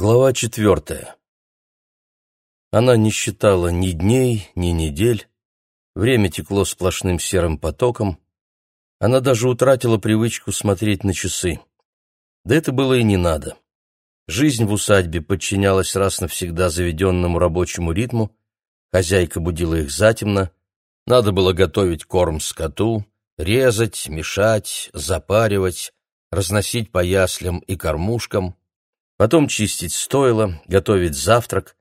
Глава четвертая. Она не считала ни дней, ни недель. Время текло сплошным серым потоком. Она даже утратила привычку смотреть на часы. Да это было и не надо. Жизнь в усадьбе подчинялась раз навсегда заведенному рабочему ритму. Хозяйка будила их затемно. Надо было готовить корм скоту, резать, мешать, запаривать, разносить по яслям и кормушкам — потом чистить стойло, готовить завтрак,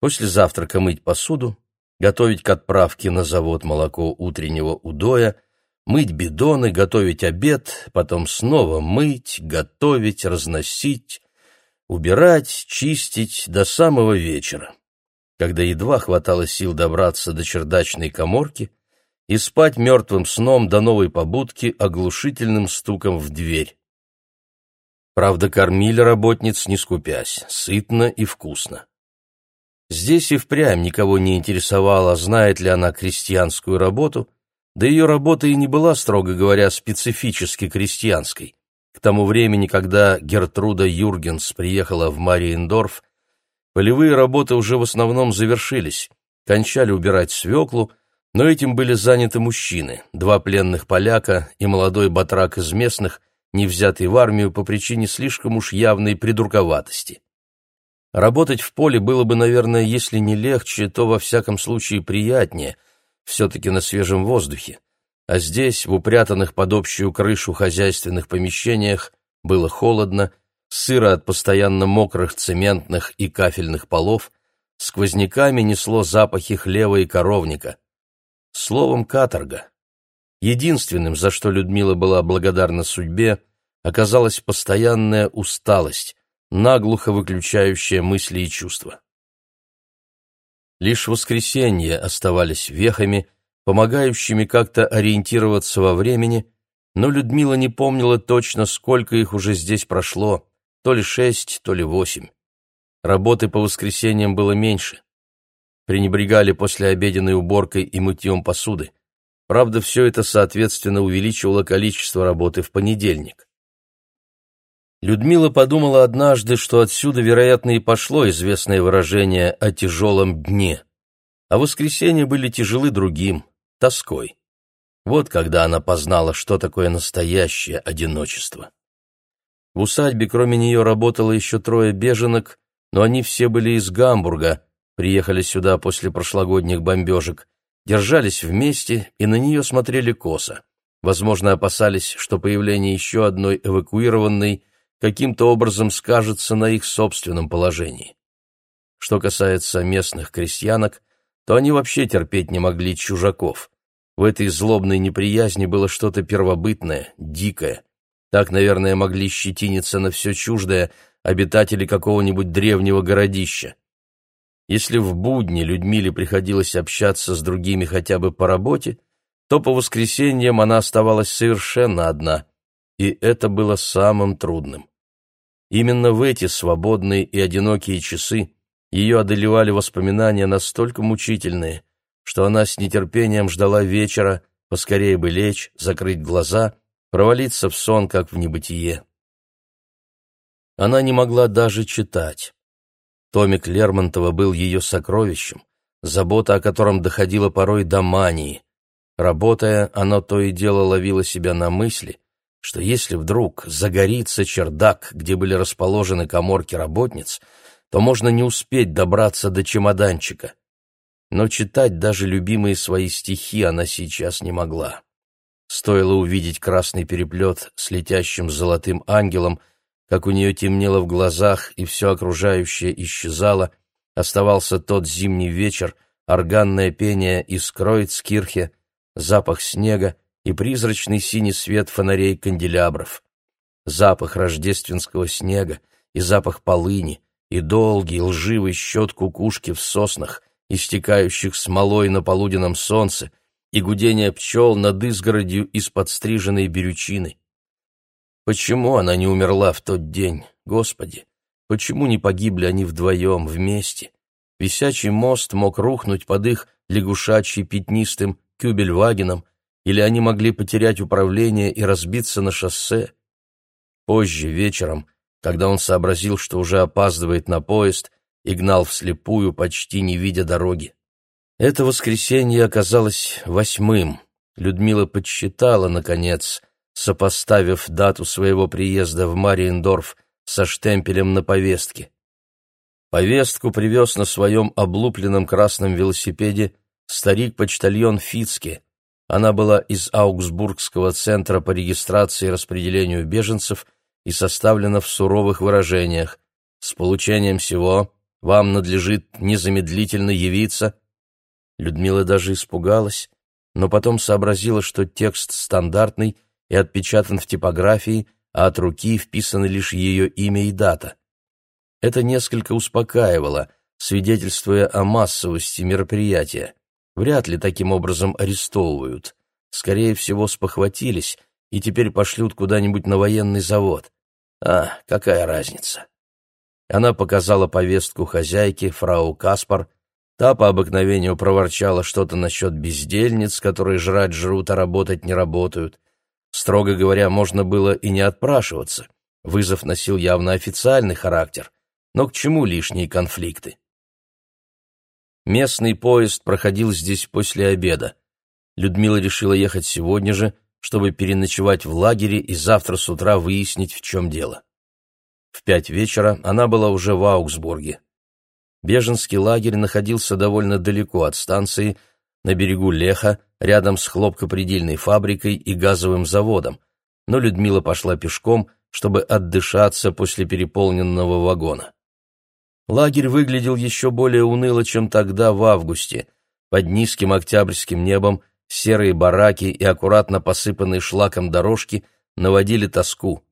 после завтрака мыть посуду, готовить к отправке на завод молоко утреннего удоя, мыть бидоны, готовить обед, потом снова мыть, готовить, разносить, убирать, чистить до самого вечера, когда едва хватало сил добраться до чердачной коморки и спать мертвым сном до новой побудки оглушительным стуком в дверь. Правда, кормили работниц не скупясь, сытно и вкусно. Здесь и впрямь никого не интересовало, знает ли она крестьянскую работу, да ее работа и не была, строго говоря, специфически крестьянской. К тому времени, когда Гертруда Юргенс приехала в Мариендорф, полевые работы уже в основном завершились, кончали убирать свеклу, но этим были заняты мужчины, два пленных поляка и молодой батрак из местных – не взятый в армию по причине слишком уж явной придурковатости. Работать в поле было бы, наверное, если не легче, то во всяком случае приятнее, все-таки на свежем воздухе. А здесь, в упрятанных под общую крышу хозяйственных помещениях, было холодно, сыро от постоянно мокрых цементных и кафельных полов, сквозняками несло запахи хлева и коровника. Словом, каторга. Единственным, за что Людмила была благодарна судьбе, оказалась постоянная усталость, наглухо выключающая мысли и чувства. Лишь воскресенья оставались вехами, помогающими как-то ориентироваться во времени, но Людмила не помнила точно, сколько их уже здесь прошло, то ли шесть, то ли восемь. Работы по воскресеньям было меньше. Пренебрегали после обеденной уборкой и мытьем посуды. Правда, все это, соответственно, увеличивало количество работы в понедельник. Людмила подумала однажды, что отсюда, вероятно, и пошло известное выражение о тяжелом дне. А воскресенья были тяжелы другим, тоской. Вот когда она познала, что такое настоящее одиночество. В усадьбе кроме нее работало еще трое беженок, но они все были из Гамбурга, приехали сюда после прошлогодних бомбежек, держались вместе и на нее смотрели косо. Возможно, опасались, что появление еще одной эвакуированной каким-то образом скажется на их собственном положении. Что касается местных крестьянок, то они вообще терпеть не могли чужаков. В этой злобной неприязни было что-то первобытное, дикое. Так, наверное, могли щетиниться на все чуждое обитатели какого-нибудь древнего городища. Если в будни Людмиле приходилось общаться с другими хотя бы по работе, то по воскресеньям она оставалась совершенно одна, и это было самым трудным. Именно в эти свободные и одинокие часы ее одолевали воспоминания настолько мучительные, что она с нетерпением ждала вечера, поскорее бы лечь, закрыть глаза, провалиться в сон, как в небытие. Она не могла даже читать. Томик Лермонтова был ее сокровищем, забота о котором доходила порой до мании. Работая, она то и дело ловила себя на мысли, что если вдруг загорится чердак, где были расположены коморки работниц, то можно не успеть добраться до чемоданчика. Но читать даже любимые свои стихи она сейчас не могла. Стоило увидеть красный переплет с летящим золотым ангелом — как у нее темнело в глазах и все окружающее исчезало, оставался тот зимний вечер, органное пение из Кроицкирхе, запах снега и призрачный синий свет фонарей канделябров. Запах рождественского снега и запах полыни, и долгий лживый счет кукушки в соснах, истекающих смолой на полуденном солнце, и гудение пчел над изгородью из подстриженной берючины. Почему она не умерла в тот день, Господи? Почему не погибли они вдвоем, вместе? Висячий мост мог рухнуть под их лягушачьи пятнистым кюбельвагеном, или они могли потерять управление и разбиться на шоссе. Позже, вечером, когда он сообразил, что уже опаздывает на поезд и гнал вслепую, почти не видя дороги. Это воскресенье оказалось восьмым. Людмила подсчитала, наконец, сопоставив дату своего приезда в Мариендорф со штемпелем на повестке. Повестку привез на своем облупленном красном велосипеде старик-почтальон Фицке. Она была из Аугсбургского центра по регистрации и распределению беженцев и составлена в суровых выражениях. С получением всего вам надлежит незамедлительно явиться. Людмила даже испугалась, но потом сообразила, что текст стандартный и отпечатан в типографии, а от руки вписаны лишь ее имя и дата. Это несколько успокаивало, свидетельствуя о массовости мероприятия. Вряд ли таким образом арестовывают. Скорее всего, спохватились и теперь пошлют куда-нибудь на военный завод. А, какая разница? Она показала повестку хозяйке, фрау Каспар. Та по обыкновению проворчала что-то насчет бездельниц, которые жрать жрут, а работать не работают. Строго говоря, можно было и не отпрашиваться. Вызов носил явно официальный характер. Но к чему лишние конфликты? Местный поезд проходил здесь после обеда. Людмила решила ехать сегодня же, чтобы переночевать в лагере и завтра с утра выяснить, в чем дело. В пять вечера она была уже в Аугсбурге. Беженский лагерь находился довольно далеко от станции, на берегу Леха, рядом с хлопкопредельной фабрикой и газовым заводом, но Людмила пошла пешком, чтобы отдышаться после переполненного вагона. Лагерь выглядел еще более уныло, чем тогда, в августе. Под низким октябрьским небом серые бараки и аккуратно посыпанные шлаком дорожки наводили тоску.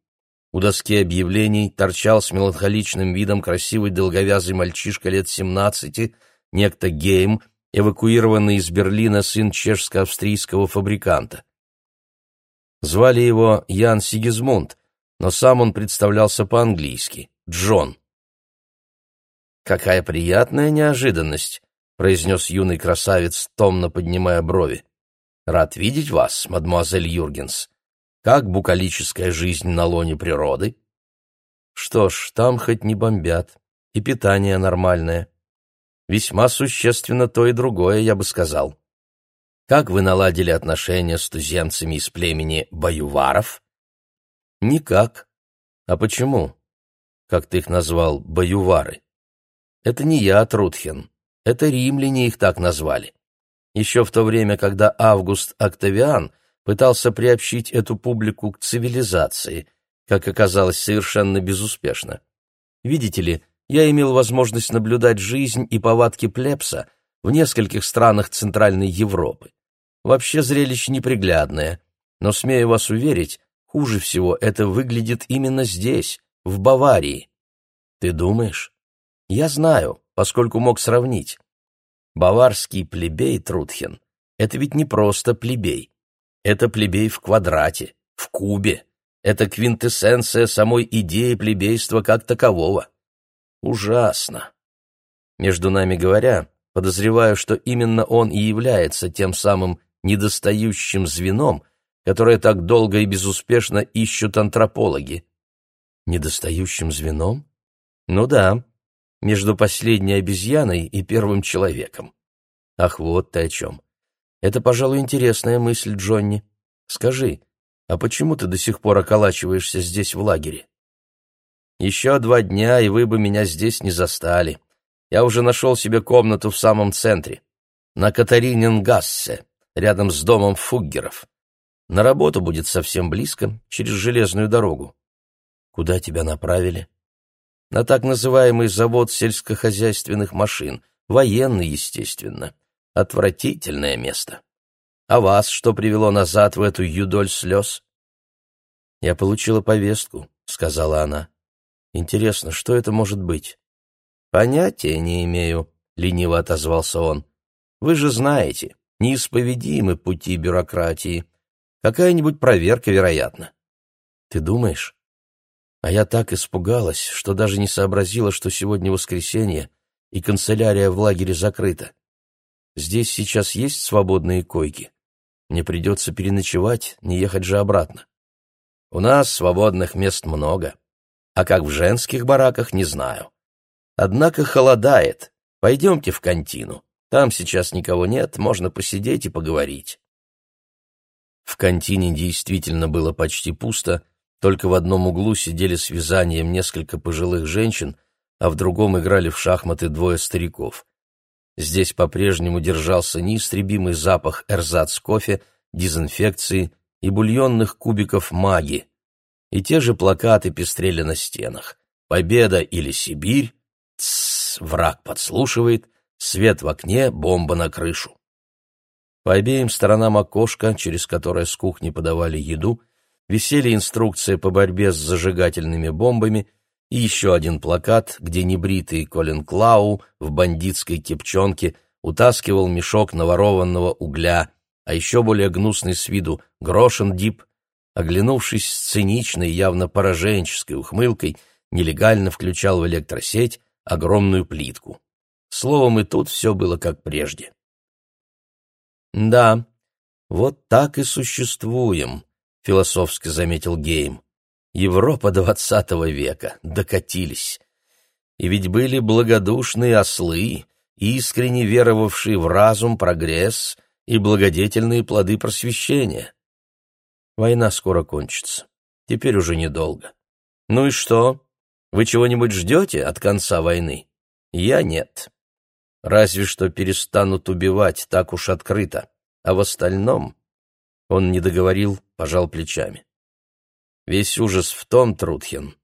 У доски объявлений торчал с меланхоличным видом красивый долговязый мальчишка лет семнадцати, некто Гейм, эвакуированный из Берлина сын чешско-австрийского фабриканта. Звали его Ян Сигизмунд, но сам он представлялся по-английски — Джон. «Какая приятная неожиданность!» — произнес юный красавец, томно поднимая брови. «Рад видеть вас, мадемуазель Юргенс. Как букалическая жизнь на лоне природы?» «Что ж, там хоть не бомбят, и питание нормальное. Весьма существенно то и другое, я бы сказал. Как вы наладили отношения с туземцами из племени Баюваров? Никак. А почему? Как ты их назвал, Баювары? Это не я, Трутхен. Это римляне их так назвали. Еще в то время, когда Август Октавиан пытался приобщить эту публику к цивилизации, как оказалось, совершенно безуспешно. Видите ли, я имел возможность наблюдать жизнь и повадки плебса в нескольких странах Центральной Европы. Вообще зрелище неприглядное, но, смею вас уверить, хуже всего это выглядит именно здесь, в Баварии. Ты думаешь? Я знаю, поскольку мог сравнить. Баварский плебей Трутхен — это ведь не просто плебей. Это плебей в квадрате, в кубе. Это квинтэссенция самой идеи плебейства как такового. Ужасно. Между нами говоря, подозреваю, что именно он и является тем самым недостающим звеном, которое так долго и безуспешно ищут антропологи. Недостающим звеном? Ну да, между последней обезьяной и первым человеком. Ах, вот ты о чем. Это, пожалуй, интересная мысль, Джонни. Скажи, а почему ты до сих пор околачиваешься здесь в лагере? Еще два дня, и вы бы меня здесь не застали. Я уже нашел себе комнату в самом центре, на Катаринингассе, рядом с домом Фуггеров. На работу будет совсем близко, через железную дорогу. Куда тебя направили? На так называемый завод сельскохозяйственных машин. Военный, естественно. Отвратительное место. А вас что привело назад в эту юдоль слез? Я получила повестку, — сказала она. Интересно, что это может быть? Понятия не имею, лениво отозвался он. Вы же знаете, неисповедимы пути бюрократии. Какая-нибудь проверка, вероятно. Ты думаешь? А я так испугалась, что даже не сообразила, что сегодня воскресенье, и канцелярия в лагере закрыта. Здесь сейчас есть свободные койки. Мне придется переночевать, не ехать же обратно. У нас свободных мест много. А как в женских бараках, не знаю. Однако холодает. Пойдемте в контину. Там сейчас никого нет, можно посидеть и поговорить. В контине действительно было почти пусто, только в одном углу сидели с вязанием несколько пожилых женщин, а в другом играли в шахматы двое стариков. Здесь по-прежнему держался неистребимый запах эрзац-кофе, дезинфекции и бульонных кубиков маги. И те же плакаты пестрели на стенах. «Победа или Сибирь», «Тссс, враг подслушивает», «Свет в окне, бомба на крышу». По обеим сторонам окошка, через которое с кухни подавали еду, висели инструкции по борьбе с зажигательными бомбами и еще один плакат, где небритый Колин Клау в бандитской кепчонке утаскивал мешок наворованного угля, а еще более гнусный с виду Грошен Дип, оглянувшись с циничной, явно пораженческой ухмылкой, нелегально включал в электросеть огромную плитку. Словом, и тут все было как прежде. «Да, вот так и существуем», — философски заметил Гейм. «Европа двадцатого века. Докатились. И ведь были благодушные ослы, искренне веровавшие в разум, прогресс и благодетельные плоды просвещения. Война скоро кончится. Теперь уже недолго. Ну и что? Вы чего-нибудь ждете от конца войны? Я нет. Разве что перестанут убивать так уж открыто. А в остальном... Он не договорил, пожал плечами. Весь ужас в том, Трутхен,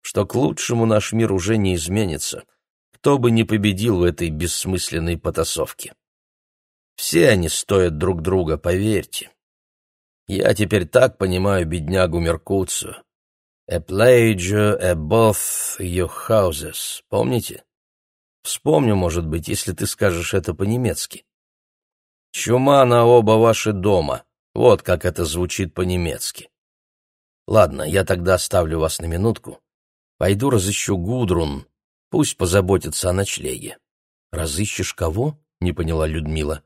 что к лучшему наш мир уже не изменится, кто бы ни победил в этой бессмысленной потасовке. Все они стоят друг друга, поверьте. Я теперь так понимаю беднягу Меркуцию. «A plage above your houses». Помните? Вспомню, может быть, если ты скажешь это по-немецки. «Чума на оба ваши дома». Вот как это звучит по-немецки. Ладно, я тогда оставлю вас на минутку. Пойду разыщу Гудрун. Пусть позаботится о ночлеге. Разыщешь кого? Не поняла Людмила.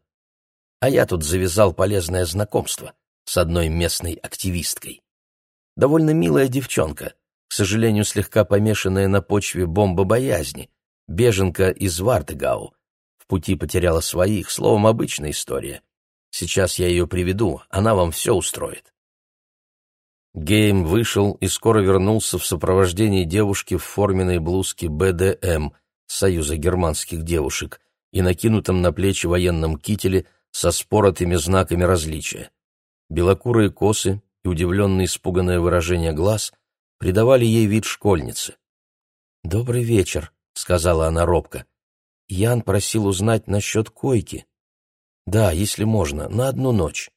А я тут завязал полезное знакомство с одной местной активисткой. Довольно милая девчонка, к сожалению, слегка помешанная на почве бомбобоязни, беженка из Вартегау. В пути потеряла своих, словом, обычная история. Сейчас я ее приведу, она вам все устроит. Гейм вышел и скоро вернулся в сопровождении девушки в форменной блузке БДМ, Союза германских девушек, и накинутом на плечи военном кителе со споротыми знаками различия. Белокурые косы и удивленное испуганное выражение глаз придавали ей вид школьницы. «Добрый вечер», — сказала она робко. Ян просил узнать насчет койки. Да, если можно, на одну ночь.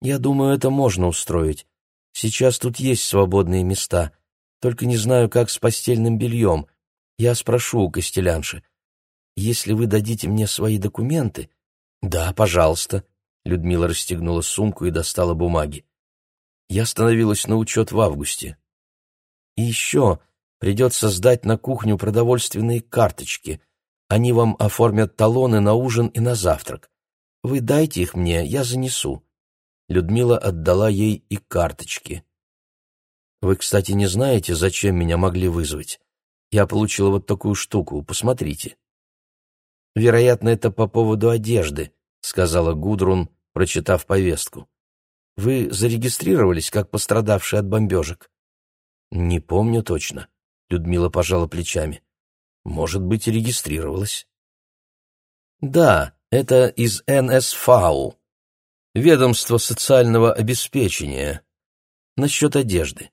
Я думаю, это можно устроить. Сейчас тут есть свободные места. Только не знаю, как с постельным бельем. Я спрошу у Костелянши. Если вы дадите мне свои документы... Да, пожалуйста. Людмила расстегнула сумку и достала бумаги. Я становилась на учет в августе. И еще придется сдать на кухню продовольственные карточки. Они вам оформят талоны на ужин и на завтрак. Вы дайте их мне, я занесу». Людмила отдала ей и карточки. «Вы, кстати, не знаете, зачем меня могли вызвать? Я получила вот такую штуку, посмотрите». «Вероятно, это по поводу одежды», — сказала Гудрун, прочитав повестку. «Вы зарегистрировались как пострадавший от бомбежек?» «Не помню точно», — Людмила пожала плечами. Может быть, регистрировалась. Да, это из НСФАУ, Ведомство социального обеспечения. Насчет одежды.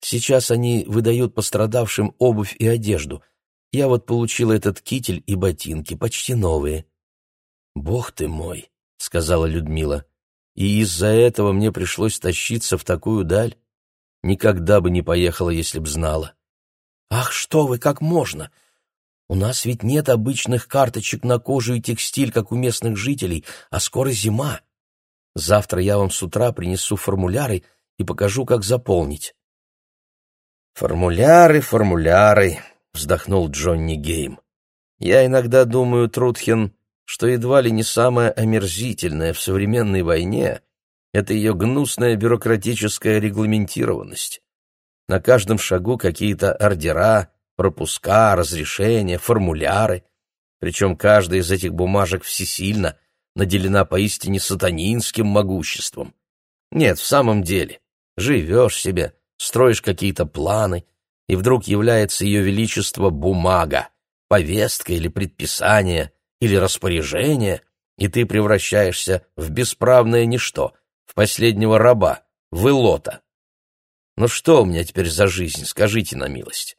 Сейчас они выдают пострадавшим обувь и одежду. Я вот получила этот китель и ботинки, почти новые. «Бог ты мой», — сказала Людмила, — «и из-за этого мне пришлось тащиться в такую даль. Никогда бы не поехала, если б знала». «Ах, что вы, как можно? У нас ведь нет обычных карточек на кожу и текстиль, как у местных жителей, а скоро зима. Завтра я вам с утра принесу формуляры и покажу, как заполнить». «Формуляры, формуляры», — вздохнул Джонни Гейм. «Я иногда думаю, Трутхен, что едва ли не самое омерзительное в современной войне — это ее гнусная бюрократическая регламентированность. На каждом шагу какие-то ордера, пропуска, разрешения, формуляры. Причем каждая из этих бумажек всесильно наделена поистине сатанинским могуществом. Нет, в самом деле, живешь себе, строишь какие-то планы, и вдруг является ее величество бумага, повестка или предписание, или распоряжение, и ты превращаешься в бесправное ничто, в последнего раба, в илота. Ну что у меня теперь за жизнь, скажите на милость?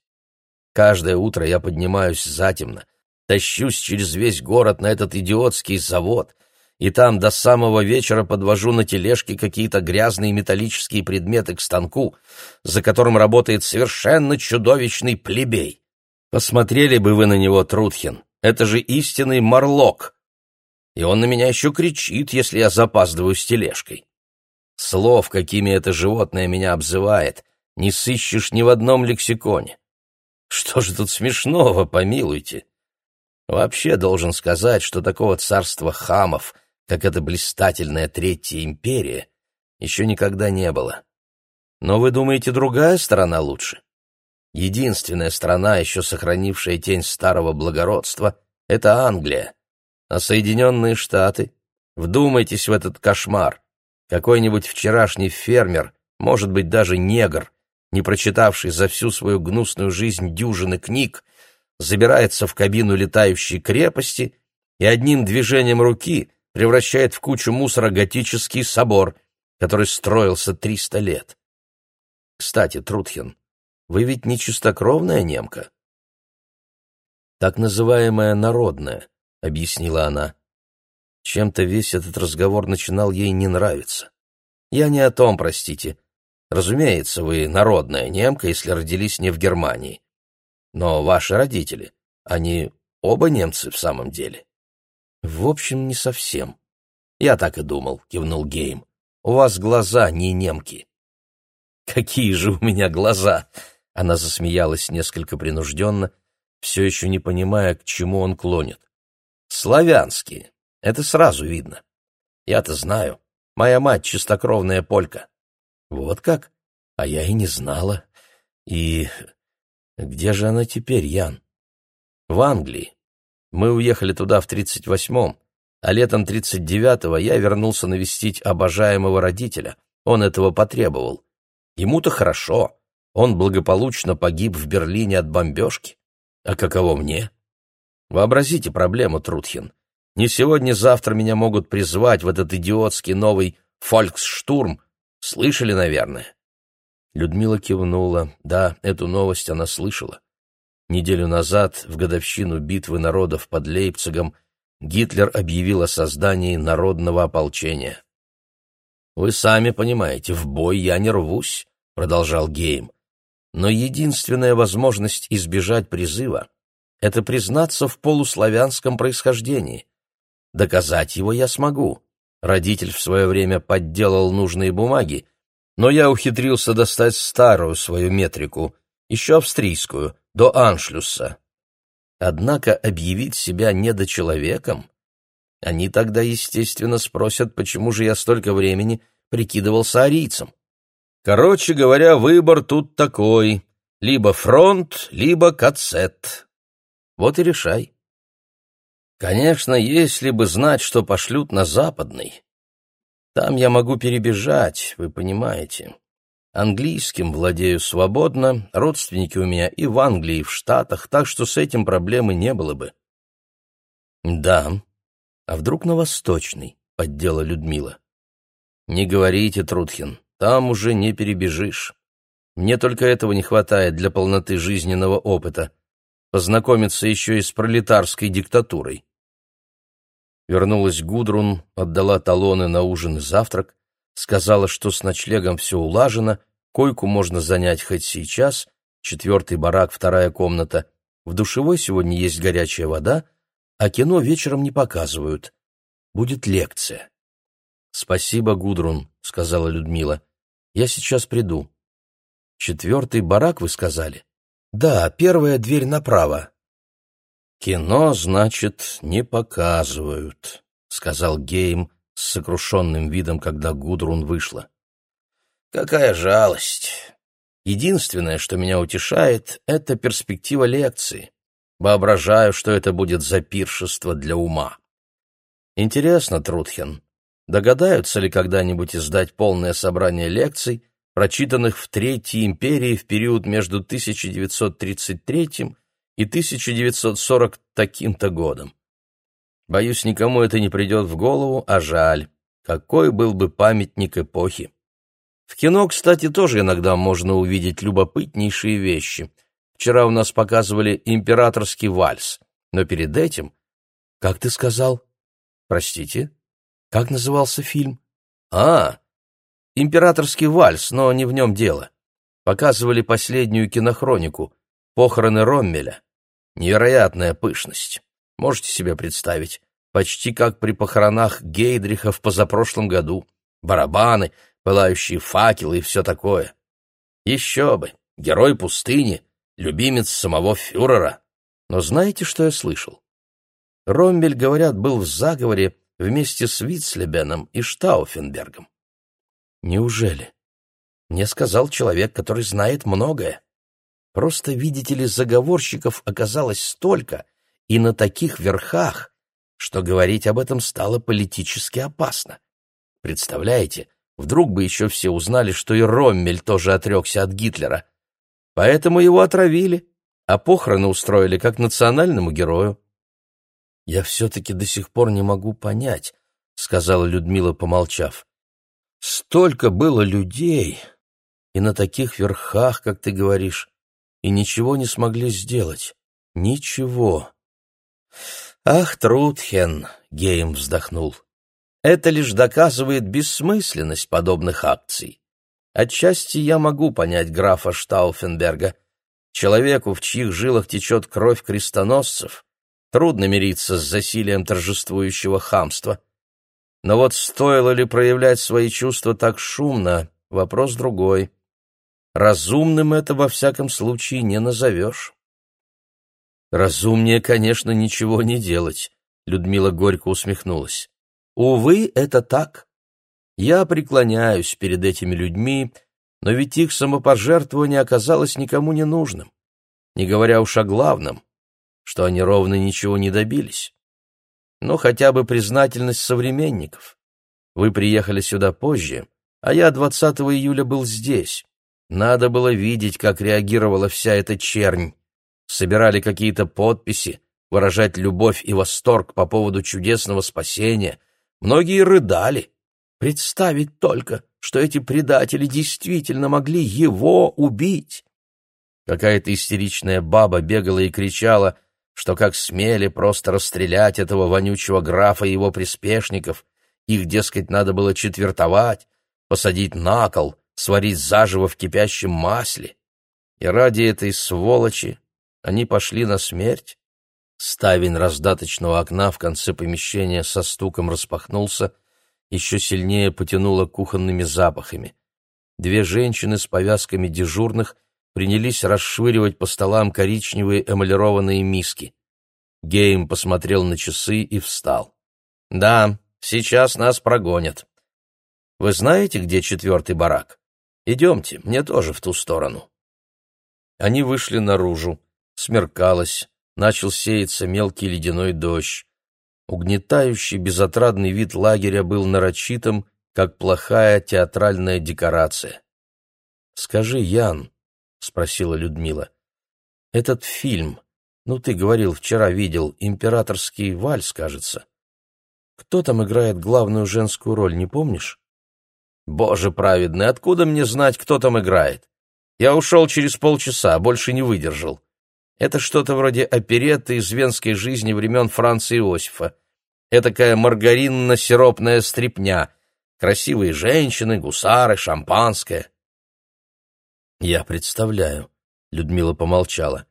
Каждое утро я поднимаюсь затемно, тащусь через весь город на этот идиотский завод, и там до самого вечера подвожу на тележке какие-то грязные металлические предметы к станку, за которым работает совершенно чудовищный плебей. Посмотрели бы вы на него, Трутхин, это же истинный морлок. И он на меня еще кричит, если я запаздываю с тележкой. Слов, какими это животное меня обзывает, не сыщешь ни в одном лексиконе. Что же тут смешного, помилуйте? Вообще должен сказать, что такого царства хамов, как эта блистательная Третья империя, еще никогда не было. Но вы думаете, другая сторона лучше? Единственная страна, еще сохранившая тень старого благородства, — это Англия. А Соединенные Штаты? Вдумайтесь в этот кошмар. Какой-нибудь вчерашний фермер, может быть, даже негр, не прочитавший за всю свою гнусную жизнь дюжины книг, забирается в кабину летающей крепости и одним движением руки — превращает в кучу мусора готический собор, который строился триста лет. Кстати, Трутхин, вы ведь не чистокровная немка? Так называемая народная, объяснила она. Чем-то весь этот разговор начинал ей не нравиться. Я не о том, простите. Разумеется, вы народная немка, если родились не в Германии. Но ваши родители, они оба немцы в самом деле. В общем, не совсем. Я так и думал, кивнул Гейм. У вас глаза не немки. Какие же у меня глаза? Она засмеялась несколько принужденно, все еще не понимая, к чему он клонит. Славянские. Это сразу видно. Я-то знаю. Моя мать чистокровная полька. Вот как? А я и не знала. И где же она теперь, Ян? В Англии. Мы уехали туда в 38-м, а летом 39-го я вернулся навестить обожаемого родителя. Он этого потребовал. Ему-то хорошо. Он благополучно погиб в Берлине от бомбежки. А каково мне? Вообразите проблему, Трутхин. Не сегодня-завтра меня могут призвать в этот идиотский новый «Фольксштурм». Слышали, наверное?» Людмила кивнула. Да, эту новость она слышала. Неделю назад, в годовщину битвы народов под Лейпцигом, Гитлер объявил о создании народного ополчения. «Вы сами понимаете, в бой я не рвусь», — продолжал Гейм. «Но единственная возможность избежать призыва — это признаться в полуславянском происхождении. Доказать его я смогу. Родитель в свое время подделал нужные бумаги, но я ухитрился достать старую свою метрику, еще австрийскую, до Аншлюса. Однако объявить себя недочеловеком? Они тогда, естественно, спросят, почему же я столько времени прикидывался арийцем. Короче говоря, выбор тут такой. Либо фронт, либо кацет. Вот и решай. Конечно, если бы знать, что пошлют на западный. Там я могу перебежать, вы понимаете. Английским владею свободно, родственники у меня и в Англии, и в Штатах, так что с этим проблемы не было бы. Да, а вдруг на Восточный, поддела Людмила. Не говорите, Трудхин, там уже не перебежишь. Мне только этого не хватает для полноты жизненного опыта. Познакомиться еще и с пролетарской диктатурой. Вернулась Гудрун, отдала талоны на ужин и завтрак, сказала, что с ночлегом все улажено, койку можно занять хоть сейчас, четвертый барак, вторая комната, в душевой сегодня есть горячая вода, а кино вечером не показывают. Будет лекция. «Спасибо, Гудрун», — сказала Людмила. «Я сейчас приду». «Четвертый барак, вы сказали?» «Да, первая дверь направо». «Кино, значит, не показывают», — сказал Гейм, с сокрушенным видом, когда Гудрун вышла. «Какая жалость! Единственное, что меня утешает, это перспектива лекции. Воображаю, что это будет за пиршество для ума. Интересно, Трутхен, догадаются ли когда-нибудь издать полное собрание лекций, прочитанных в Третьей империи в период между 1933 и 1940 таким-то годом? Боюсь, никому это не придет в голову, а жаль. Какой был бы памятник эпохи. В кино, кстати, тоже иногда можно увидеть любопытнейшие вещи. Вчера у нас показывали «Императорский вальс», но перед этим... Как ты сказал? Простите? Как назывался фильм? А, «Императорский вальс», но не в нем дело. Показывали последнюю кинохронику «Похороны Роммеля». Невероятная пышность. Можете себе представить? Почти как при похоронах Гейдриха в позапрошлом году. Барабаны, пылающие факелы и все такое. Еще бы, герой пустыни, любимец самого фюрера. Но знаете, что я слышал? Роммель, говорят, был в заговоре вместе с Вицлебеном и Штауфенбергом. Неужели? Мне сказал человек, который знает многое. Просто, видите ли, заговорщиков оказалось столько и на таких верхах, что говорить об этом стало политически опасно. Представляете, Вдруг бы еще все узнали, что и Роммель тоже отрекся от Гитлера. Поэтому его отравили, а похороны устроили как национальному герою. «Я все-таки до сих пор не могу понять», — сказала Людмила, помолчав. «Столько было людей, и на таких верхах, как ты говоришь, и ничего не смогли сделать. Ничего». «Ах, Трудхен!» — Гейм вздохнул. Это лишь доказывает бессмысленность подобных акций. Отчасти я могу понять графа Штауфенберга. Человеку, в чьих жилах течет кровь крестоносцев, трудно мириться с засилием торжествующего хамства. Но вот стоило ли проявлять свои чувства так шумно, вопрос другой. Разумным это во всяком случае не назовешь. Разумнее, конечно, ничего не делать, Людмила горько усмехнулась. Увы, это так. Я преклоняюсь перед этими людьми, но ведь их самопожертвование оказалось никому не нужным, не говоря уж о главном, что они ровно ничего не добились. Но хотя бы признательность современников. Вы приехали сюда позже, а я 20 июля был здесь. Надо было видеть, как реагировала вся эта чернь. Собирали какие-то подписи, выражать любовь и восторг по поводу чудесного спасения — Многие рыдали. Представить только, что эти предатели действительно могли его убить. Какая-то истеричная баба бегала и кричала, что как смели просто расстрелять этого вонючего графа и его приспешников, их, дескать, надо было четвертовать, посадить на кол, сварить заживо в кипящем масле. И ради этой сволочи они пошли на смерть. Ставень раздаточного окна в конце помещения со стуком распахнулся, еще сильнее потянуло кухонными запахами. Две женщины с повязками дежурных принялись расшвыривать по столам коричневые эмалированные миски. Гейм посмотрел на часы и встал. «Да, сейчас нас прогонят. Вы знаете, где четвертый барак? Идемте, мне тоже в ту сторону». Они вышли наружу. Смеркалось, начал сеяться мелкий ледяной дождь. Угнетающий безотрадный вид лагеря был нарочитым, как плохая театральная декорация. «Скажи, Ян», — спросила Людмила, — «этот фильм, ну, ты говорил, вчера видел, императорский вальс, кажется. Кто там играет главную женскую роль, не помнишь?» «Боже праведный, откуда мне знать, кто там играет? Я ушел через полчаса, больше не выдержал. Это что-то вроде оперетты из венской жизни времен Франца Иосифа. Этакая маргаринно-сиропная стрипня. Красивые женщины, гусары, шампанское. Я представляю, — Людмила помолчала.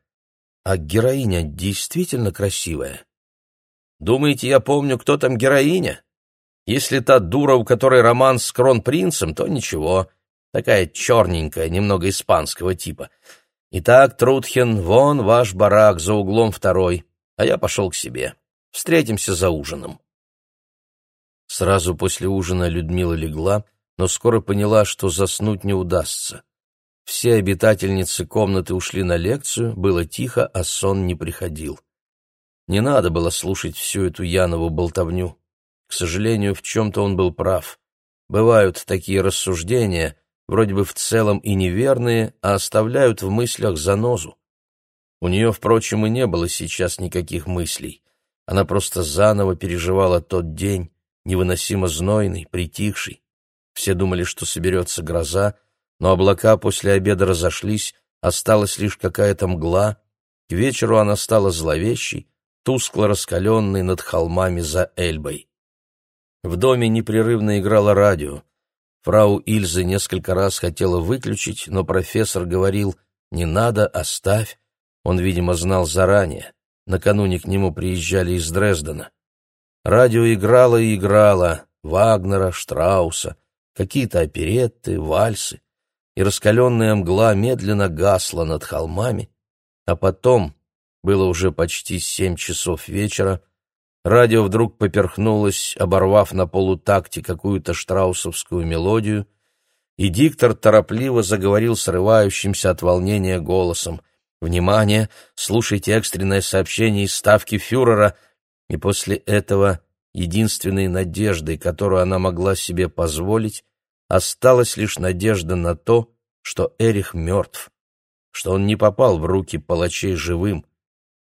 А героиня действительно красивая? Думаете, я помню, кто там героиня? Если та дура, у которой роман с кронпринцем, то ничего. Такая черненькая, немного испанского типа. «Итак, Трутхен, вон ваш барак за углом второй, а я пошел к себе. Встретимся за ужином». Сразу после ужина Людмила легла, но скоро поняла, что заснуть не удастся. Все обитательницы комнаты ушли на лекцию, было тихо, а сон не приходил. Не надо было слушать всю эту Янову болтовню. К сожалению, в чем-то он был прав. Бывают такие рассуждения, вроде бы в целом и неверные, а оставляют в мыслях занозу. У нее, впрочем, и не было сейчас никаких мыслей. Она просто заново переживала тот день, невыносимо знойный, притихший. Все думали, что соберется гроза, но облака после обеда разошлись, осталась лишь какая-то мгла. К вечеру она стала зловещей, тускло раскаленной над холмами за Эльбой. В доме непрерывно играло радио. Фрау Ильза несколько раз хотела выключить, но профессор говорил «не надо, оставь». Он, видимо, знал заранее. Накануне к нему приезжали из Дрездена. Радио играло и играло Вагнера, Штрауса, какие-то оперетты, вальсы, и раскаленная мгла медленно гасла над холмами, а потом, было уже почти семь часов вечера, радио вдруг поперхнулось, оборвав на полутакте какую-то штраусовскую мелодию, и диктор торопливо заговорил срывающимся от волнения голосом. «Внимание! Слушайте экстренное сообщение из ставки фюрера!» И после этого единственной надеждой, которую она могла себе позволить, осталась лишь надежда на то, что Эрих мертв, что он не попал в руки палачей живым,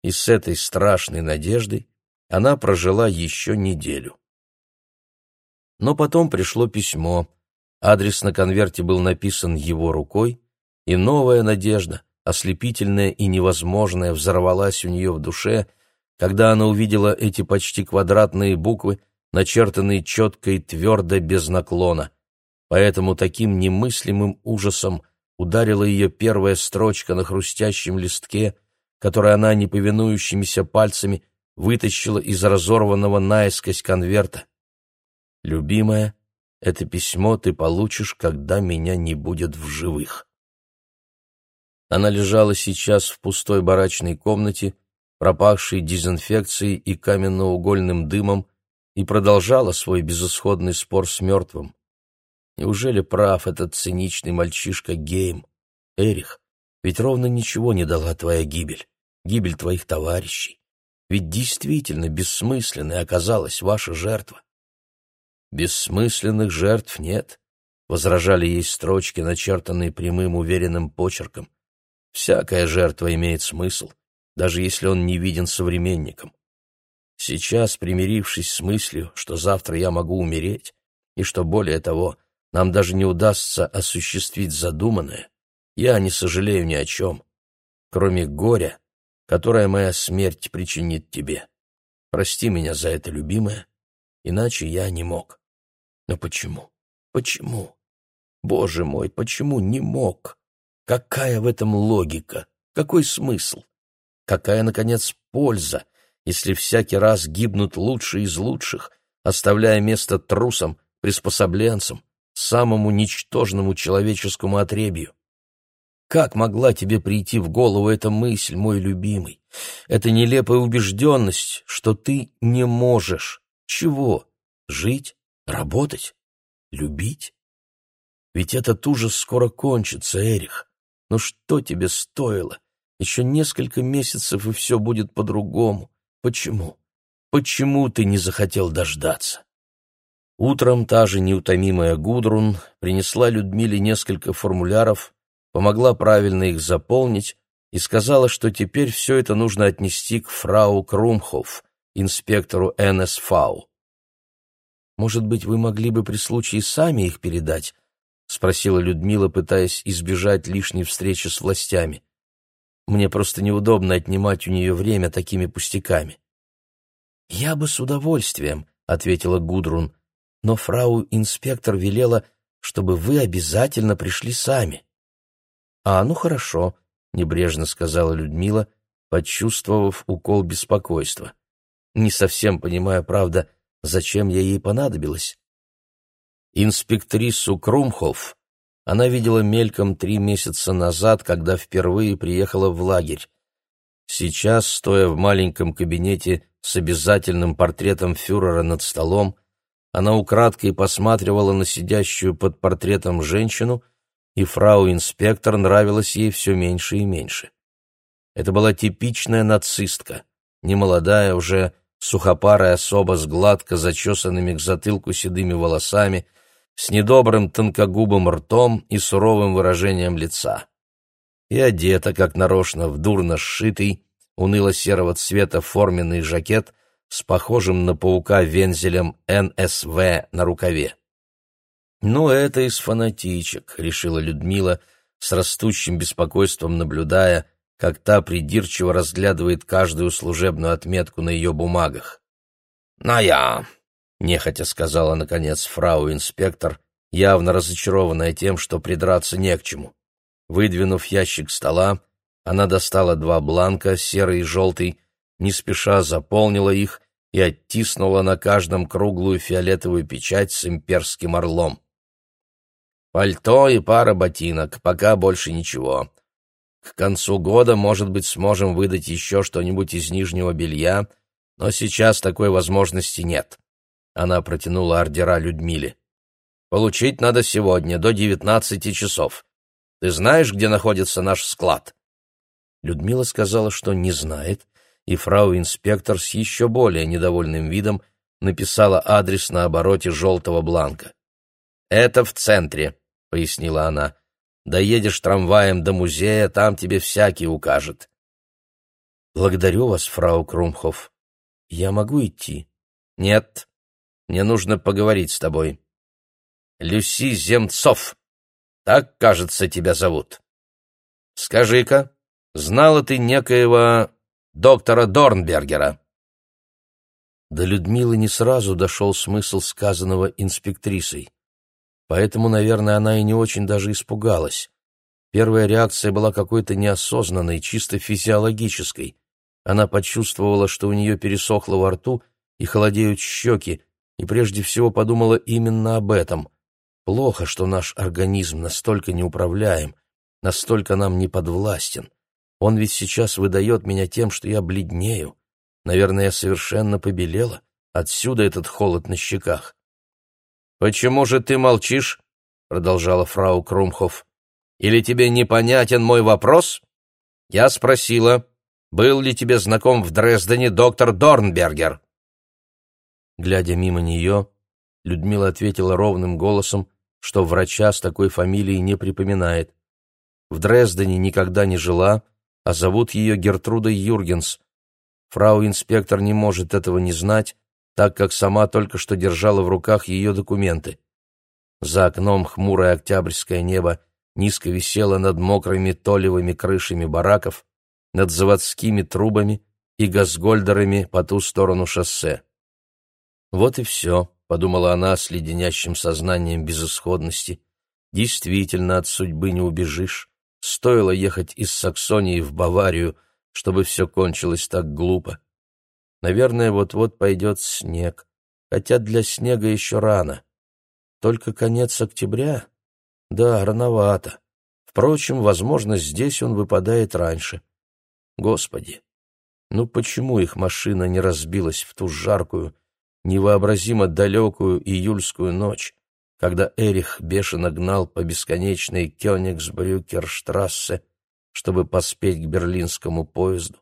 и с этой страшной надеждой она прожила еще неделю. Но потом пришло письмо, адрес на конверте был написан его рукой, и новая надежда, ослепительная и невозможная, взорвалась у нее в душе, когда она увидела эти почти квадратные буквы, начертанные четко и твердо, без наклона. Поэтому таким немыслимым ужасом ударила ее первая строчка на хрустящем листке, который она неповинующимися пальцами вытащила из разорванного наискось конверта. «Любимая, это письмо ты получишь, когда меня не будет в живых». Она лежала сейчас в пустой барачной комнате, пропахшей дезинфекцией и каменноугольным дымом, и продолжала свой безысходный спор с мертвым. Неужели прав этот циничный мальчишка Гейм? Эрих, ведь ровно ничего не дала твоя гибель, гибель твоих товарищей. Ведь действительно бессмысленной оказалась ваша жертва. Бессмысленных жертв нет, возражали ей строчки, начертанные прямым уверенным почерком. Всякая жертва имеет смысл, даже если он не виден современникам. Сейчас, примирившись с мыслью, что завтра я могу умереть, и что более того, нам даже не удастся осуществить задуманное, я не сожалею ни о чем, кроме горя, которое моя смерть причинит тебе. Прости меня за это, любимая, иначе я не мог. Но почему? Почему? Боже мой, почему не мог? Какая в этом логика? Какой смысл? Какая, наконец, польза, если всякий раз гибнут лучшие из лучших, оставляя место трусам, приспособленцам, самому ничтожному человеческому отребью. Как могла тебе прийти в голову эта мысль, мой любимый? Эта нелепая убежденность, что ты не можешь. Чего? Жить? Работать? Любить? Ведь этот ужас скоро кончится, Эрих. Но что тебе стоило? Еще несколько месяцев, и все будет по-другому. Почему? Почему ты не захотел дождаться? Утром та же неутомимая Гудрун принесла Людмиле несколько формуляров, помогла правильно их заполнить и сказала, что теперь все это нужно отнести к фрау Крумхоф, инспектору НСФАУ. «Может быть, вы могли бы при случае сами их передать?» — спросила Людмила, пытаясь избежать лишней встречи с властями. «Мне просто неудобно отнимать у нее время такими пустяками». «Я бы с удовольствием», — ответила Гудрун, но фрау-инспектор велела, чтобы вы обязательно пришли сами. — А, ну хорошо, — небрежно сказала Людмила, почувствовав укол беспокойства. Не совсем понимая, правда, зачем я ей понадобилась. Инспектрису Крумхоф она видела мельком три месяца назад, когда впервые приехала в лагерь. Сейчас, стоя в маленьком кабинете с обязательным портретом фюрера над столом, она украдкой посматривала на сидящую под портретом женщину и фрау-инспектор нравилась ей все меньше и меньше. Это была типичная нацистка, немолодая уже, сухопарая особа с гладко зачесанными к затылку седыми волосами, с недобрым тонкогубым ртом и суровым выражением лица. И одета, как нарочно, в дурно сшитый, уныло-серого цвета форменный жакет с похожим на паука вензелем НСВ на рукаве. «Ну, это из фанатичек», — решила Людмила, с растущим беспокойством наблюдая, как та придирчиво разглядывает каждую служебную отметку на ее бумагах. «На я», — нехотя сказала, наконец, фрау-инспектор, явно разочарованная тем, что придраться не к чему. Выдвинув ящик стола, она достала два бланка, серый и желтый, не спеша заполнила их и оттиснула на каждом круглую фиолетовую печать с имперским орлом. Пальто и пара ботинок, пока больше ничего. К концу года, может быть, сможем выдать еще что-нибудь из нижнего белья, но сейчас такой возможности нет. Она протянула ордера Людмиле. Получить надо сегодня, до девятнадцати часов. Ты знаешь, где находится наш склад? Людмила сказала, что не знает, и фрау-инспектор с еще более недовольным видом написала адрес на обороте желтого бланка. «Это в центре», — пояснила она. «Доедешь трамваем до музея, там тебе всякий укажет». «Благодарю вас, фрау Крумхоф. Я могу идти?» «Нет, мне нужно поговорить с тобой. Люси Земцов, так, кажется, тебя зовут. Скажи-ка, знала ты некоего доктора Дорнбергера?» До Людмилы не сразу дошел смысл сказанного инспектрисой. Поэтому, наверное, она и не очень даже испугалась. Первая реакция была какой-то неосознанной, чисто физиологической. Она почувствовала, что у нее пересохло во рту и холодеют щеки, и прежде всего подумала именно об этом. Плохо, что наш организм настолько неуправляем, настолько нам не подвластен. Он ведь сейчас выдает меня тем, что я бледнею. Наверное, я совершенно побелела. Отсюда этот холод на щеках. «Почему же ты молчишь?» — продолжала фрау Крумхоф. «Или тебе непонятен мой вопрос?» Я спросила, был ли тебе знаком в Дрездене доктор Дорнбергер? Глядя мимо нее, Людмила ответила ровным голосом, что врача с такой фамилией не припоминает. В Дрездене никогда не жила, а зовут ее Гертруда Юргенс. Фрау-инспектор не может этого не знать, так как сама только что держала в руках ее документы. За окном хмурое октябрьское небо низко висело над мокрыми толевыми крышами бараков, над заводскими трубами и газгольдерами по ту сторону шоссе. «Вот и все», — подумала она с леденящим сознанием безысходности. «Действительно, от судьбы не убежишь. Стоило ехать из Саксонии в Баварию, чтобы все кончилось так глупо. Наверное, вот-вот пойдет снег, хотя для снега еще рано. Только конец октября? Да, рановато. Впрочем, возможно, здесь он выпадает раньше. Господи, ну почему их машина не разбилась в ту жаркую, невообразимо далекую июльскую ночь, когда Эрих бешено гнал по бесконечной Кёнигсбрюкерштрассе, чтобы поспеть к берлинскому поезду?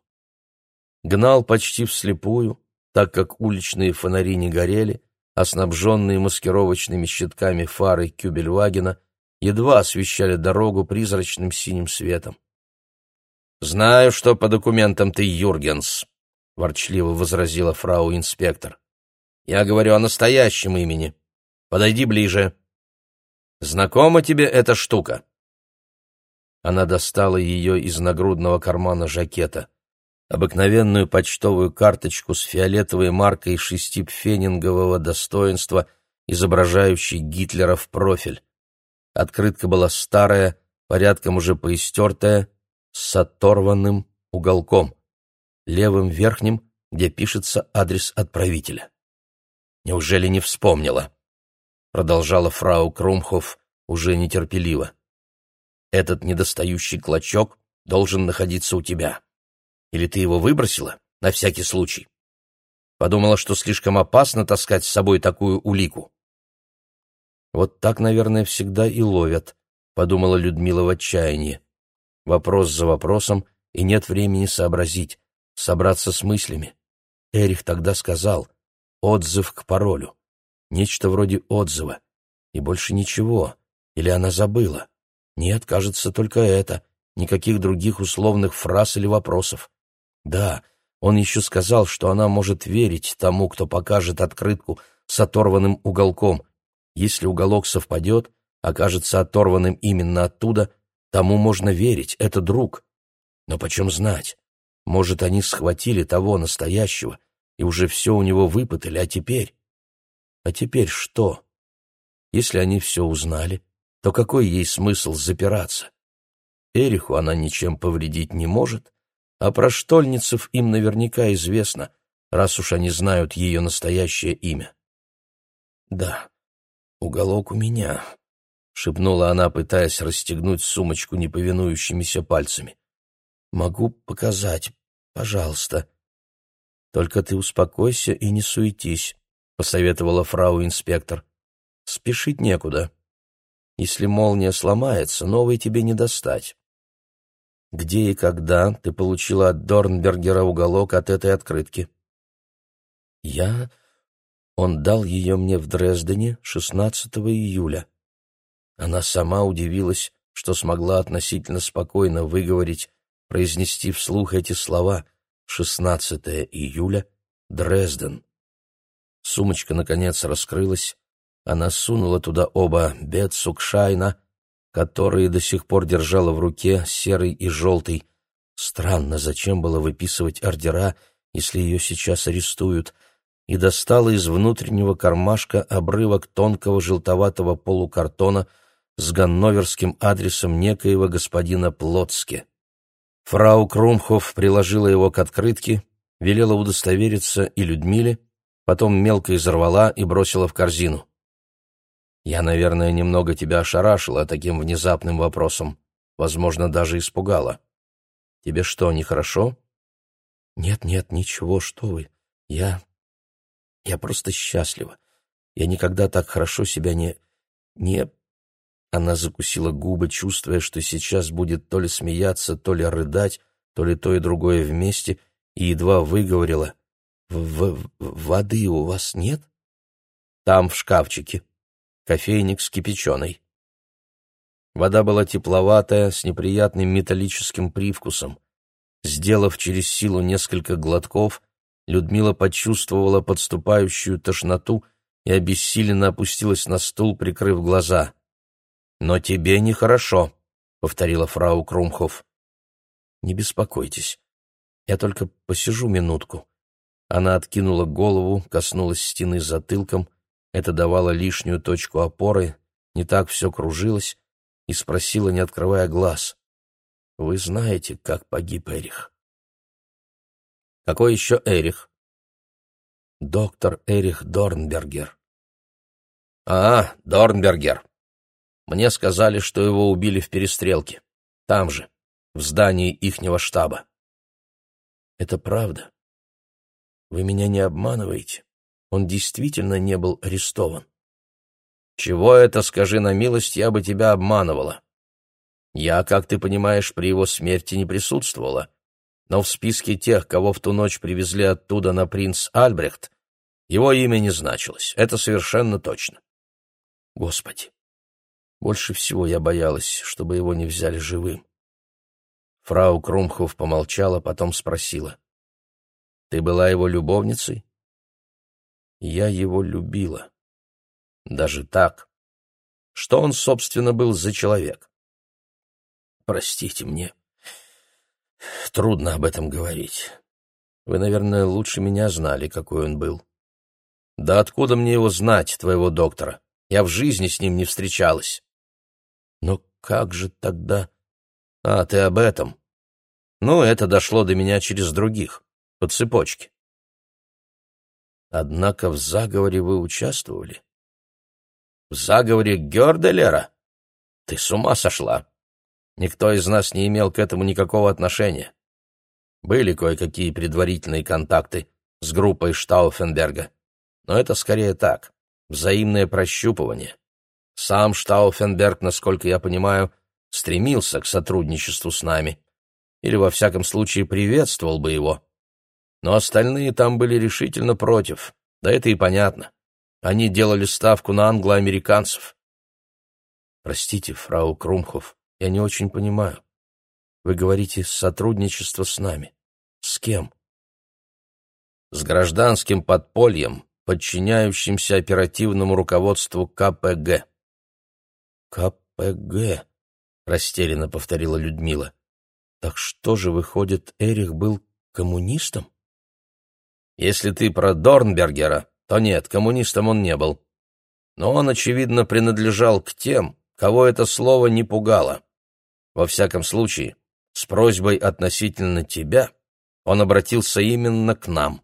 гнал почти вслепую, так как уличные фонари не горели, а снабженные маскировочными щитками фары Кюбельвагена едва освещали дорогу призрачным синим светом. «Знаю, что по документам ты Юргенс», — ворчливо возразила фрау-инспектор. «Я говорю о настоящем имени. Подойди ближе. Знакома тебе эта штука?» Она достала ее из нагрудного кармана жакета обыкновенную почтовую карточку с фиолетовой маркой шестипфенингового достоинства, изображающей Гитлера в профиль. Открытка была старая, порядком уже поистертая, с оторванным уголком, левым верхним, где пишется адрес отправителя. «Неужели не вспомнила?» — продолжала фрау Крумхоф уже нетерпеливо. «Этот недостающий клочок должен находиться у тебя. Или ты его выбросила, на всякий случай? Подумала, что слишком опасно таскать с собой такую улику. Вот так, наверное, всегда и ловят, подумала Людмила в отчаянии. Вопрос за вопросом, и нет времени сообразить, собраться с мыслями. Эрих тогда сказал «отзыв к паролю». Нечто вроде отзыва. И больше ничего. Или она забыла? Нет, кажется, только это. Никаких других условных фраз или вопросов. Да, он еще сказал, что она может верить тому, кто покажет открытку с оторванным уголком. Если уголок совпадет, окажется оторванным именно оттуда, тому можно верить, это друг. Но почем знать? Может, они схватили того настоящего и уже все у него выпытали, а теперь... А теперь что? Если они все узнали, то какой ей смысл запираться? Эриху она ничем повредить не может, а про Штольницев им наверняка известно, раз уж они знают ее настоящее имя. «Да, уголок у меня», — шепнула она, пытаясь расстегнуть сумочку неповинующимися пальцами. «Могу показать, пожалуйста. Только ты успокойся и не суетись», — посоветовала фрау-инспектор. «Спешить некуда. Если молния сломается, новой тебе не достать. Где и когда ты получила от Дорнбергера уголок от этой открытки? Я... Он дал ее мне в Дрездене 16 июля. Она сама удивилась, что смогла относительно спокойно выговорить, произнести вслух эти слова «16 июля, Дрезден». Сумочка, наконец, раскрылась. Она сунула туда оба бетсукшайна, которые до сих пор держала в руке, серый и желтый. Странно, зачем было выписывать ордера, если ее сейчас арестуют, и достала из внутреннего кармашка обрывок тонкого желтоватого полукартона с ганноверским адресом некоего господина Плотске. Фрау Крумхоф приложила его к открытке, велела удостовериться и Людмиле, потом мелко изорвала и бросила в корзину. Я, наверное, немного тебя ошарашила таким внезапным вопросом. Возможно, даже испугала. Тебе что, нехорошо? Нет, нет, ничего, что вы. Я... Я просто счастлива. Я никогда так хорошо себя не... не... Она закусила губы, чувствуя, что сейчас будет то ли смеяться, то ли рыдать, то ли то и другое вместе, и едва выговорила. «В -в «Воды у вас нет?» «Там, в шкафчике», кофейник с кипяченой. Вода была тепловатая, с неприятным металлическим привкусом. Сделав через силу несколько глотков, Людмила почувствовала подступающую тошноту и обессиленно опустилась на стул, прикрыв глаза. «Но тебе нехорошо», — повторила фрау Крумхоф. «Не беспокойтесь. Я только посижу минутку». Она откинула голову, коснулась стены затылком это давало лишнюю точку опоры, не так все кружилось, и спросила, не открывая глаз. «Вы знаете, как погиб Эрих?» «Какой еще Эрих?» «Доктор Эрих Дорнбергер». «А, Дорнбергер. Мне сказали, что его убили в перестрелке. Там же, в здании ихнего штаба». «Это правда? Вы меня не обманываете?» он действительно не был арестован. «Чего это, скажи на милость, я бы тебя обманывала. Я, как ты понимаешь, при его смерти не присутствовала, но в списке тех, кого в ту ночь привезли оттуда на принц Альбрехт, его имя не значилось, это совершенно точно. Господи, больше всего я боялась, чтобы его не взяли живым. Фрау Крумхов помолчала, потом спросила. «Ты была его любовницей?» Я его любила. Даже так. Что он, собственно, был за человек? Простите мне. Трудно об этом говорить. Вы, наверное, лучше меня знали, какой он был. Да откуда мне его знать, твоего доктора? Я в жизни с ним не встречалась. Но как же тогда... А, ты об этом. Ну, это дошло до меня через других, по цепочке. Однако в заговоре вы участвовали. В заговоре Гёрделера? Ты с ума сошла. Никто из нас не имел к этому никакого отношения. Были кое-какие предварительные контакты с группой Штауфенберга, но это скорее так, взаимное прощупывание. Сам Штауфенберг, насколько я понимаю, стремился к сотрудничеству с нами. Или, во всяком случае, приветствовал бы его. Но остальные там были решительно против. Да это и понятно. Они делали ставку на англо-американцев. Простите, фрау Крумхов, я не очень понимаю. Вы говорите «сотрудничество с нами». С кем? С гражданским подпольем, подчиняющимся оперативному руководству КПГ. КПГ, растерянно повторила Людмила. Так что же, выходит, Эрих был коммунистом? Если ты про Дорнбергера, то нет, коммунистом он не был. Но он, очевидно, принадлежал к тем, кого это слово не пугало. Во всяком случае, с просьбой относительно тебя он обратился именно к нам.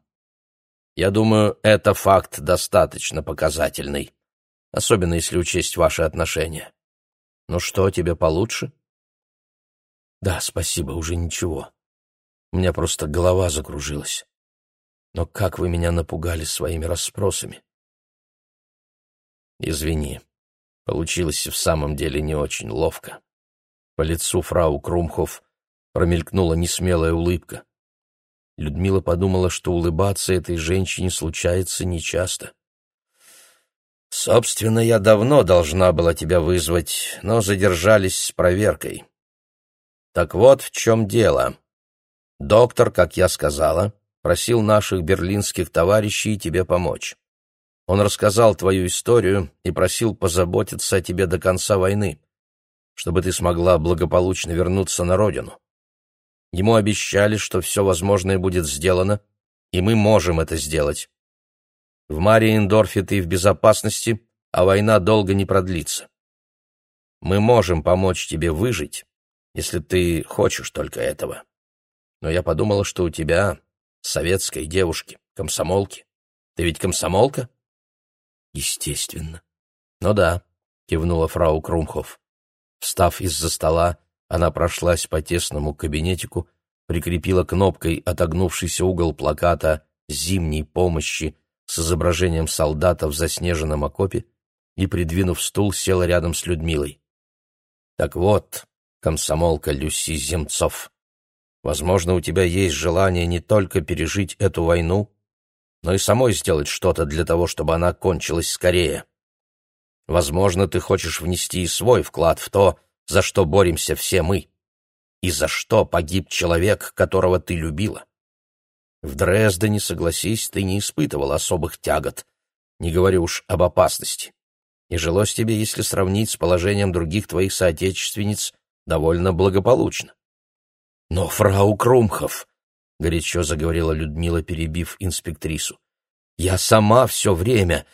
Я думаю, это факт достаточно показательный, особенно если учесть ваши отношения. Ну что, тебе получше? Да, спасибо, уже ничего. У меня просто голова закружилась. Но как вы меня напугали своими расспросами. Извини, получилось в самом деле не очень ловко. По лицу фрау Крумхов промелькнула несмелая улыбка. Людмила подумала, что улыбаться этой женщине случается нечасто. «Собственно, я давно должна была тебя вызвать, но задержались с проверкой. Так вот в чем дело. Доктор, как я сказала, просил наших берлинских товарищей тебе помочь. Он рассказал твою историю и просил позаботиться о тебе до конца войны, чтобы ты смогла благополучно вернуться на родину. Ему обещали, что все возможное будет сделано, и мы можем это сделать. В Мариендорфе ты в безопасности, а война долго не продлится. Мы можем помочь тебе выжить, если ты хочешь только этого. Но я подумала, что у тебя советской девушки, комсомолки. Ты ведь комсомолка? Естественно. Ну да, кивнула фрау Крумхов. Встав из-за стола, она прошлась по тесному кабинетику, прикрепила кнопкой отогнувшийся угол плаката «Зимней помощи» с изображением солдата в заснеженном окопе и, придвинув стул, села рядом с Людмилой. «Так вот, комсомолка Люси Земцов, Возможно, у тебя есть желание не только пережить эту войну, но и самой сделать что-то для того, чтобы она кончилась скорее. Возможно, ты хочешь внести и свой вклад в то, за что боремся все мы, и за что погиб человек, которого ты любила. В Дрездене, согласись, ты не испытывал особых тягот, не говорю уж об опасности. И жилось тебе, если сравнить с положением других твоих соотечественниц, довольно благополучно. «Но, фрау Крумхов», — горячо заговорила Людмила, перебив инспектрису, — «я сама все время.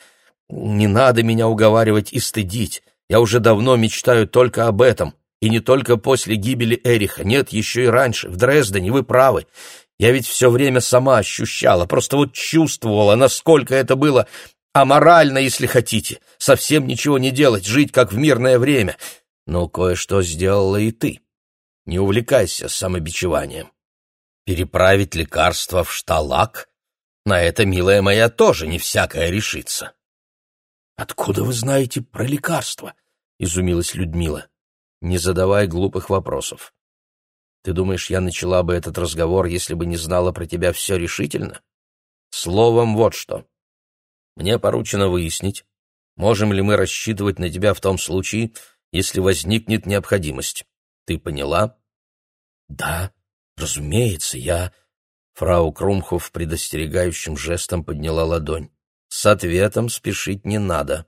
Не надо меня уговаривать и стыдить. Я уже давно мечтаю только об этом. И не только после гибели Эриха. Нет, еще и раньше. В Дрездене вы правы. Я ведь все время сама ощущала, просто вот чувствовала, насколько это было аморально, если хотите. Совсем ничего не делать, жить как в мирное время. Но кое-что сделала и ты. Не увлекайся самобичеванием. Переправить лекарство в шталак? На это, милая моя, тоже не всякая решится. «Откуда вы знаете про лекарство?» — изумилась Людмила. «Не задавай глупых вопросов. Ты думаешь, я начала бы этот разговор, если бы не знала про тебя все решительно? Словом, вот что. Мне поручено выяснить, можем ли мы рассчитывать на тебя в том случае, если возникнет необходимость. Ты поняла? Да, разумеется, я... Фрау Крумхов предостерегающим жестом подняла ладонь. С ответом спешить не надо.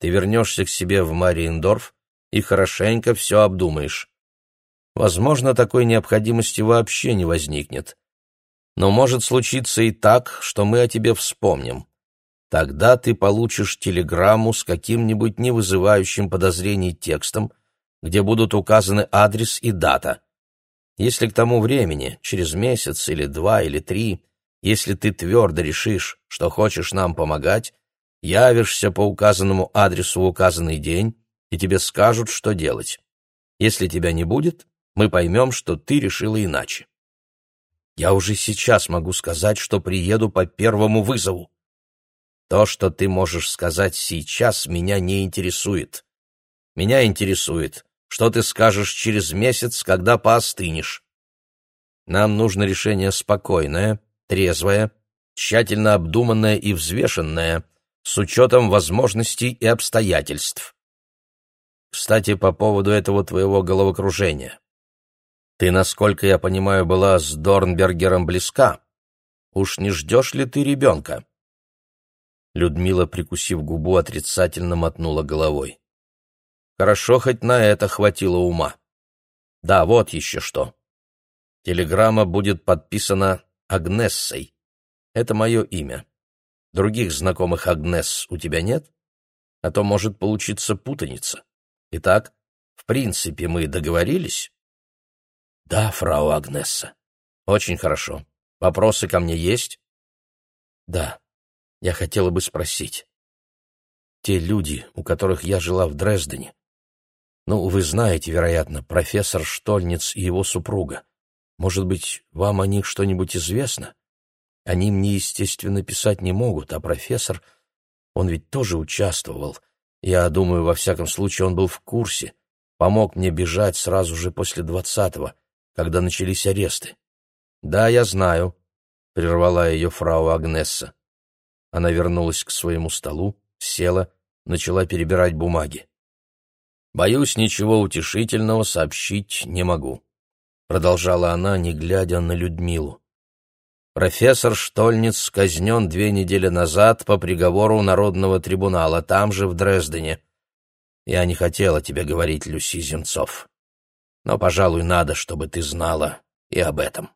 Ты вернешься к себе в Мариендорф и хорошенько все обдумаешь. Возможно, такой необходимости вообще не возникнет. Но может случиться и так, что мы о тебе вспомним. Тогда ты получишь телеграмму с каким-нибудь не вызывающим подозрений текстом, где будут указаны адрес и дата. Если к тому времени, через месяц или два или три, если ты твердо решишь, что хочешь нам помогать, явишься по указанному адресу в указанный день, и тебе скажут, что делать. Если тебя не будет, мы поймем, что ты решила иначе. Я уже сейчас могу сказать, что приеду по первому вызову. То, что ты можешь сказать сейчас, меня не интересует. Меня интересует, что ты скажешь через месяц, когда поостынешь. Нам нужно решение спокойное, трезвое, тщательно обдуманное и взвешенное, с учетом возможностей и обстоятельств. Кстати, по поводу этого твоего головокружения. Ты, насколько я понимаю, была с Дорнбергером близка. Уж не ждешь ли ты ребенка?» Людмила, прикусив губу, отрицательно мотнула головой. «Хорошо, хоть на это хватило ума. Да, вот еще что. Телеграмма будет подписана Агнессой. Это мое имя. Других знакомых Агнес у тебя нет? А то может получиться путаница. Итак, в принципе, мы договорились?» «Да, фрау Агнесса». «Очень хорошо. Вопросы ко мне есть?» «Да, я хотела бы спросить. Те люди, у которых я жила в Дрездене, ну, вы знаете, вероятно, профессор Штольниц и его супруга. Может быть, вам о них что-нибудь известно? Они мне, естественно, писать не могут, а профессор, он ведь тоже участвовал. Я думаю, во всяком случае, он был в курсе, помог мне бежать сразу же после двадцатого, когда начались аресты. «Да, я знаю», — прервала ее фрау Агнесса. Она вернулась к своему столу, села, начала перебирать бумаги. «Боюсь, ничего утешительного сообщить не могу», — продолжала она, не глядя на Людмилу. «Профессор Штольниц казнен две недели назад по приговору Народного трибунала, там же, в Дрездене. Я не хотела тебе говорить, Люси Земцов, но, пожалуй, надо, чтобы ты знала и об этом».